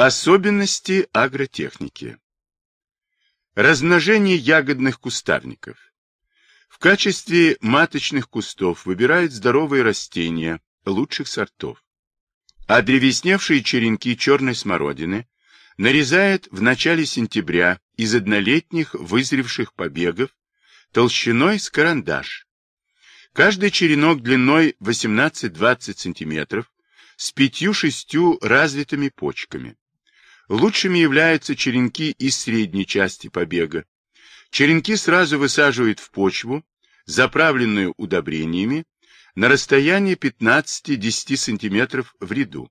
Особенности агротехники. Размножение ягодных кустарников. В качестве маточных кустов выбирают здоровые растения лучших сортов. А древесневшие черенки черной смородины нарезают в начале сентября из однолетних вызревших побегов толщиной с карандаш. Каждый черенок длиной 18-20 см с пятью-шестью развитыми почками. Лучшими являются черенки из средней части побега. Черенки сразу высаживают в почву, заправленную удобрениями, на расстоянии 15-10 см в ряду,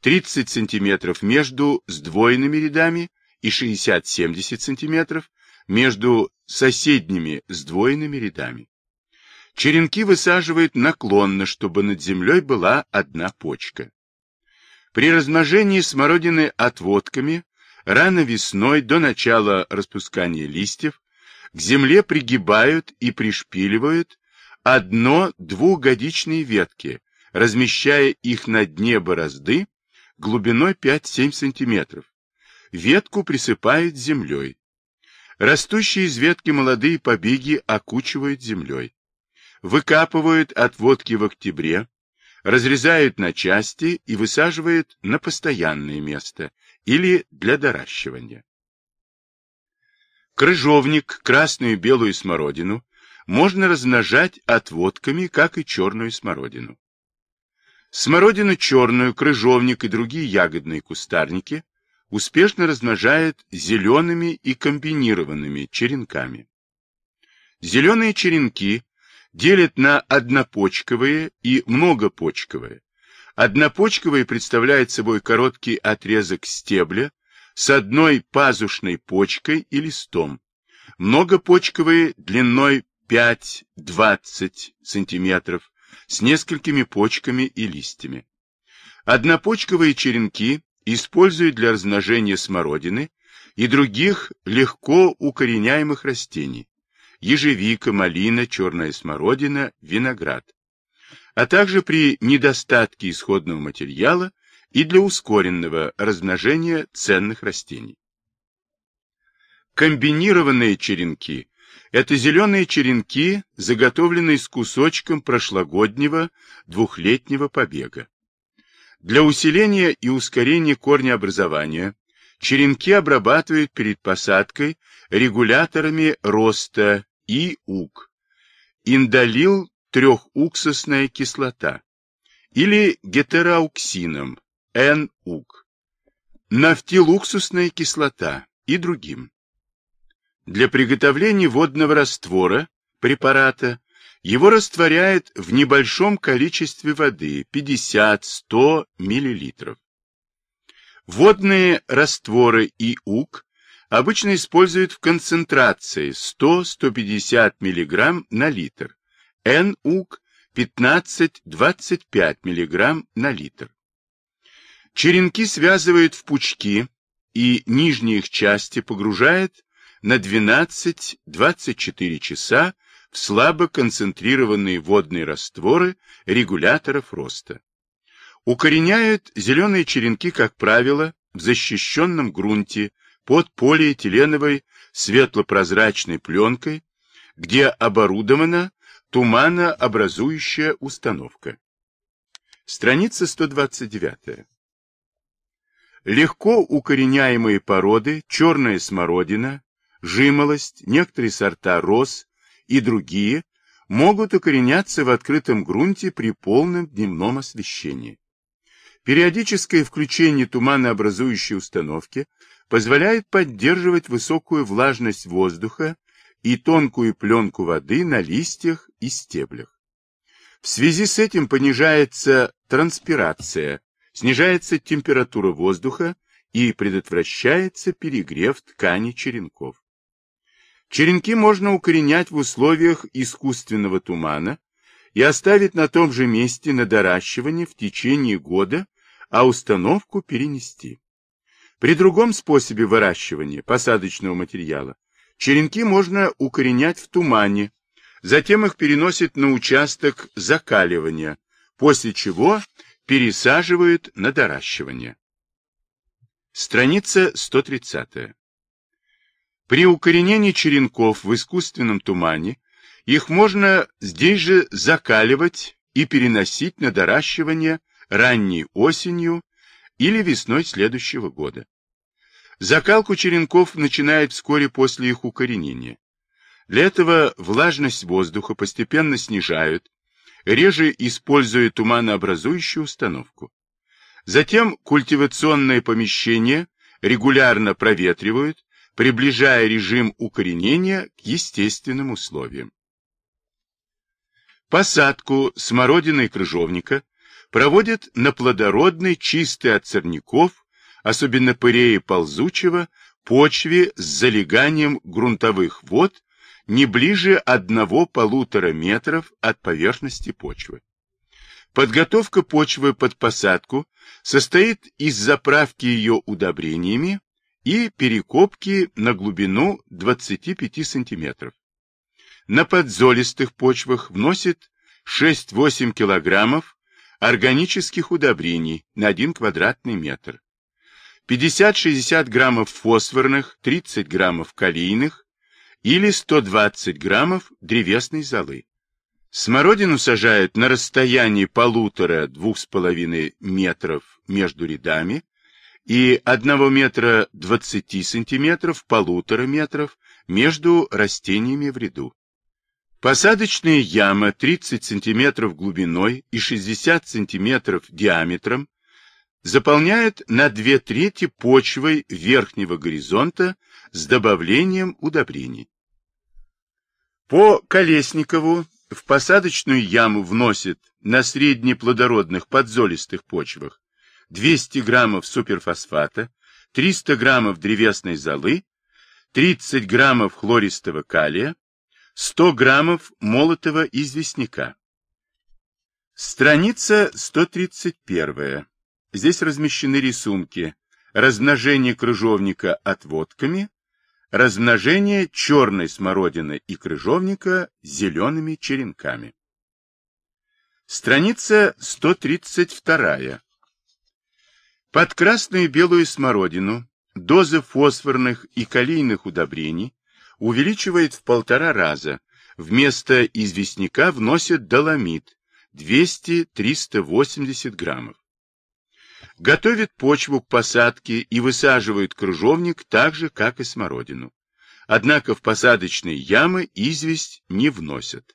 30 см между сдвоенными рядами и 60-70 см между соседними сдвоенными рядами. Черенки высаживают наклонно, чтобы над землей была одна почка. При размножении смородины отводками рано весной до начала распускания листьев к земле пригибают и пришпиливают одно-двухгодичные ветки, размещая их на дне борозды глубиной 5-7 см. Ветку присыпают землей. Растущие из ветки молодые побеги окучивают землей. Выкапывают отводки в октябре, разрезают на части и высаживают на постоянное место или для доращивания. Крыжовник, красную и белую смородину можно размножать отводками, как и черную смородину. Смородину черную, крыжовник и другие ягодные кустарники успешно размножают зелеными и комбинированными черенками. Зеленые черенки делят на однопочковые и многопочковые. Однопочковые представляют собой короткий отрезок стебля с одной пазушной почкой и листом. Многопочковые длиной 5-20 см с несколькими почками и листьями. Однопочковые черенки используют для размножения смородины и других легко укореняемых растений, ежевика, малина, черная смородина, виноград, а также при недостатке исходного материала и для ускоренного размножения ценных растений. Комбинированные черенки – это зеленые черенки, заготовленные с кусочком прошлогоднего двухлетнего побега. Для усиления и ускорения корнеобразования черенки обрабатывают перед посадкой регуляторами роста и ук, индолил трехуксусная кислота или гетероуксином Н-ук, нафтилуксусная кислота и другим. Для приготовления водного раствора препарата его растворяют в небольшом количестве воды 50-100 мл. Водные растворы и ук обычно используют в концентрации 100-150 мг на литр, Н-УК 15-25 мг на литр. Черенки связывают в пучки и нижние их части погружают на 12-24 часа в слабо концентрированные водные растворы регуляторов роста. Укореняют зеленые черенки, как правило, в защищенном грунте под полиэтиленовой светлопрозрачной пленкой, где оборудована туманообразующая установка. Страница 129. Легко укореняемые породы, черная смородина, жимолость, некоторые сорта роз и другие могут укореняться в открытом грунте при полном дневном освещении. Периодическое включение туманообразующей установки позволяет поддерживать высокую влажность воздуха и тонкую пленку воды на листьях и стеблях. В связи с этим понижается транспирация, снижается температура воздуха и предотвращается перегрев ткани черенков. Черенки можно укоренять в условиях искусственного тумана и оставить на том же месте на доращивание в течение года, а установку перенести. При другом способе выращивания посадочного материала черенки можно укоренять в тумане, затем их переносят на участок закаливания, после чего пересаживают на доращивание. Страница 130. При укоренении черенков в искусственном тумане их можно здесь же закаливать и переносить на доращивание ранней осенью или весной следующего года. Закалку черенков начинают вскоре после их укоренения. Для этого влажность воздуха постепенно снижают, реже используя туманообразующую установку. Затем культивационное помещение регулярно проветривают, приближая режим укоренения к естественным условиям. Посадку смородины и крыжовника проводят на плодородной, чистой от сорняков, особенно пыреи ползучего, почве с залеганием грунтовых вод не ближе одного-полутора метров от поверхности почвы. Подготовка почвы под посадку состоит из заправки ее удобрениями и перекопки на глубину 25 см. На подзолистых почвах вносит 6-8 килограммов органических удобрений на 1 квадратный метр, 50-60 граммов фосфорных, 30 граммов калийных или 120 граммов древесной золы. Смородину сажают на расстоянии полутора-двух с половиной метров между рядами и одного метра 20 сантиметров, полутора метров между растениями в ряду. Посадочная яма 30 сантиметров глубиной и 60 сантиметров диаметром заполняет на две трети почвой верхнего горизонта с добавлением удобрений. По Колесникову в посадочную яму вносит на среднеплодородных подзолистых почвах 200 граммов суперфосфата, 300 граммов древесной золы, 30 граммов хлористого калия, 100 граммов молотого известняка. Страница 131. Здесь размещены рисунки размножение крыжовника отводками, размножение черной смородины и крыжовника зелеными черенками. Страница 132. Под красную и белую смородину доза фосфорных и калийных удобрений увеличивает в полтора раза, вместо известняка вносят доломит 200-380 граммов. Готовят почву к посадке и высаживают крыжовник так же, как и смородину. Однако в посадочные ямы известь не вносят.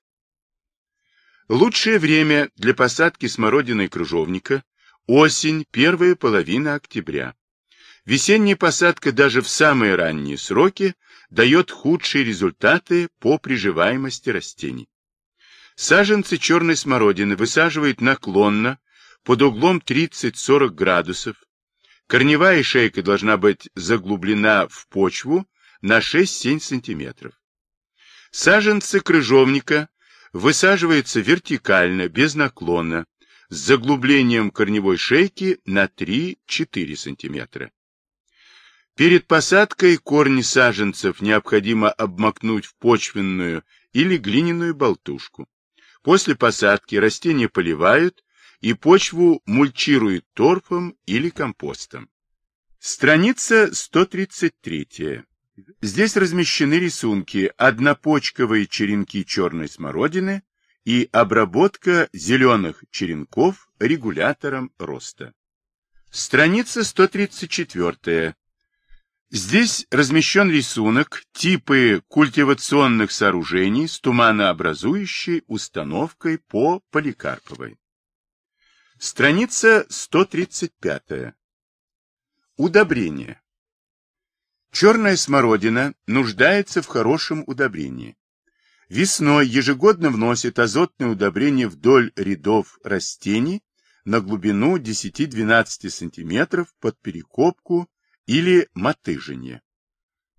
Лучшее время для посадки смородины и крыжовника – осень, первая половина октября. Весенняя посадка даже в самые ранние сроки дает худшие результаты по приживаемости растений. Саженцы черной смородины высаживают наклонно под углом 30-40 градусов. Корневая шейка должна быть заглублена в почву на 6-7 сантиметров. Саженцы крыжовника высаживаются вертикально, без наклона, с заглублением корневой шейки на 3-4 сантиметра. Перед посадкой корни саженцев необходимо обмакнуть в почвенную или глиняную болтушку. После посадки растения поливают и почву мульчируют торфом или компостом. Страница 133. Здесь размещены рисунки однопочковые черенки черной смородины и обработка зеленых черенков регулятором роста. Страница 134. Здесь размещен рисунок типы культивационных сооружений с туманообразующей установкой по Поликарповой. Страница 135. Удобрение. Черная смородина нуждается в хорошем удобрении. Весной ежегодно вносит азотное удобрение вдоль рядов растений на глубину 10-12 см под перекопку или мотыжение.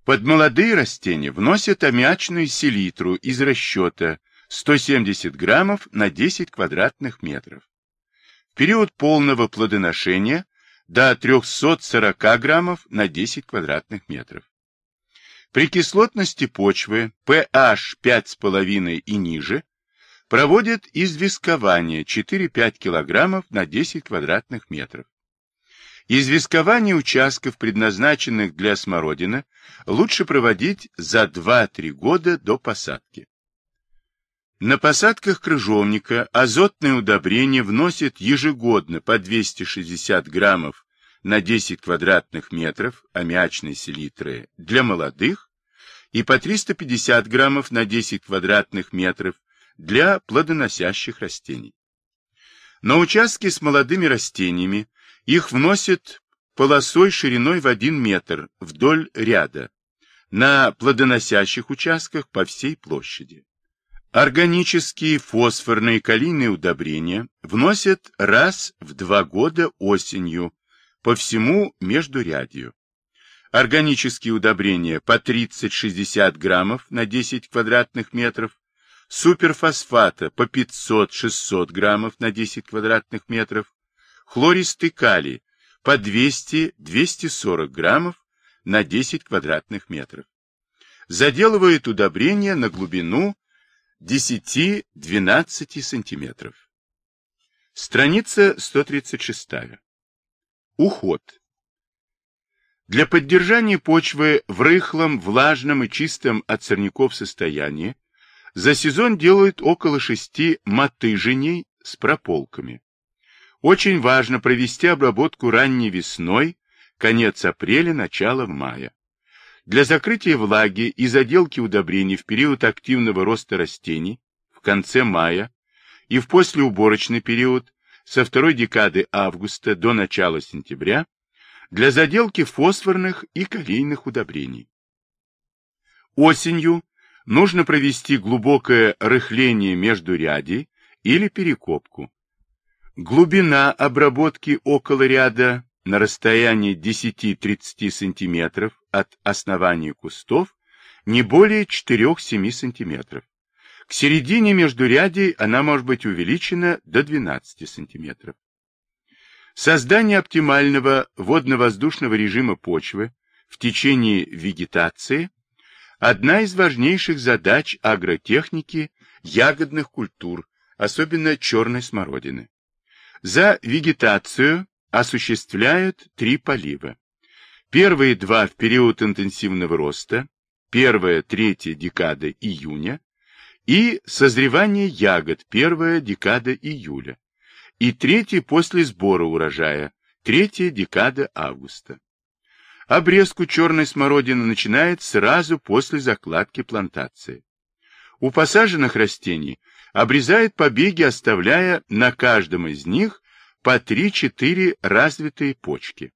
Под молодые растения вносят аммиачную селитру из расчета 170 граммов на 10 квадратных метров период полного плодоношения до 340 граммов на 10 квадратных метров. При кислотности почвы pH 5,5 и ниже проводят известкование 4-5 килограммов на 10 квадратных метров. Известкование участков, предназначенных для смородины, лучше проводить за 2-3 года до посадки. На посадках крыжовника азотное удобрение вносит ежегодно по 260 граммов на 10 квадратных метров аммиачной селитры для молодых и по 350 граммов на 10 квадратных метров для плодоносящих растений. На участке с молодыми растениями их вносят полосой шириной в 1 метр вдоль ряда, на плодоносящих участках по всей площади. Органические фосфорные калийные удобрения вносят раз в два года осенью по всему междурядью. Органические удобрения по 30-60 граммов на 10 квадратных метров, суперфосфата по 500-600 граммов на 10 квадратных метров, хлористый калий по 200-240 граммов на 10 квадратных метров. Заделывают удобрения на глубину 10-12 сантиметров. Страница 136. Уход. Для поддержания почвы в рыхлом, влажном и чистом от сорняков состоянии за сезон делают около шести мотыженей с прополками. Очень важно провести обработку ранней весной, конец апреля, начало мая. Для закрытия влаги и заделки удобрений в период активного роста растений в конце мая и в послеуборочный период со второй декады августа до начала сентября для заделки фосфорных и калийных удобрений. Осенью нужно провести глубокое рыхление между рядей или перекопку. Глубина обработки около ряда на расстоянии 10-30 см от основания кустов не более 4-7 см. К середине междурядий она может быть увеличена до 12 см. Создание оптимального водно-воздушного режима почвы в течение вегетации – одна из важнейших задач агротехники ягодных культур, особенно черной смородины. За вегетацию осуществляют три полива. Первые два в период интенсивного роста, первая-третья декада июня, и созревание ягод, первая декада июля и третий после сбора урожая, третья декада августа. Обрезку черной смородины начинает сразу после закладки плантации. У посаженных растений обрезает побеги, оставляя на каждом из них по 3-4 развитые почки.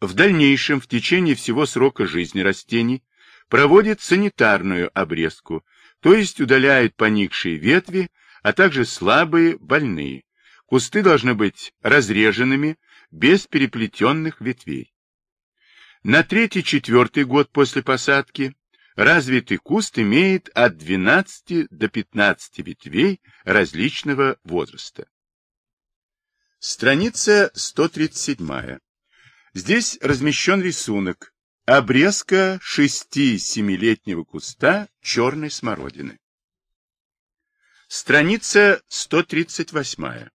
В дальнейшем, в течение всего срока жизни растений, проводит санитарную обрезку, то есть удаляет поникшие ветви а также слабые, больные. Кусты должны быть разреженными, без переплетенных ветвей. На третий-четвертый год после посадки развитый куст имеет от 12 до 15 ветвей различного возраста. Страница 137. Здесь размещен рисунок. Обрезка 6-7-летнего куста черной смородины. Страница 138.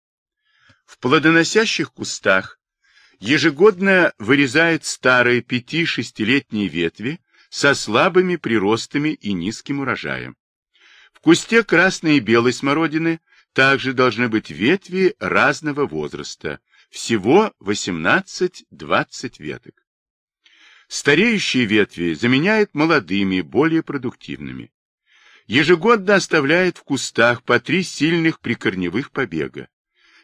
В плодоносящих кустах ежегодно вырезают старые 5-6-летние ветви со слабыми приростами и низким урожаем. В кусте красной и белой смородины также должны быть ветви разного возраста, всего 18-20 веток. Стареющие ветви заменяют молодыми, более продуктивными ежегодно оставляет в кустах по три сильных прикорневых побега.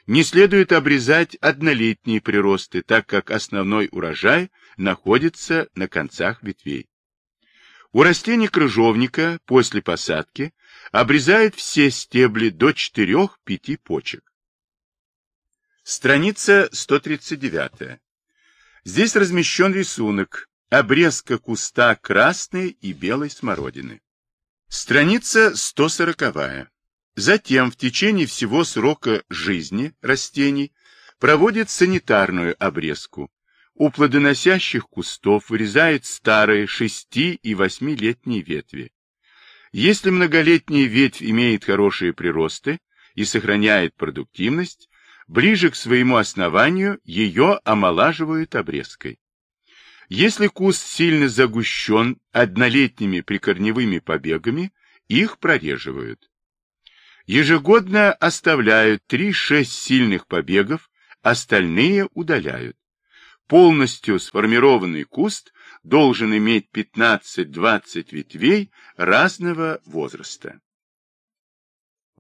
Не следует обрезать однолетние приросты, так как основной урожай находится на концах ветвей. У растений крыжовника после посадки обрезают все стебли до 4-5 почек. Страница 139. Здесь размещен рисунок обрезка куста красной и белой смородины. Страница 140. Затем в течение всего срока жизни растений проводит санитарную обрезку. У плодоносящих кустов вырезает старые 6- и 8-летние ветви. Если многолетняя ветвь имеет хорошие приросты и сохраняет продуктивность, Ближе к своему основанию ее омолаживают обрезкой. Если куст сильно загущен однолетними прикорневыми побегами, их прореживают. Ежегодно оставляют 3-6 сильных побегов, остальные удаляют. Полностью сформированный куст должен иметь 15-20 ветвей разного возраста.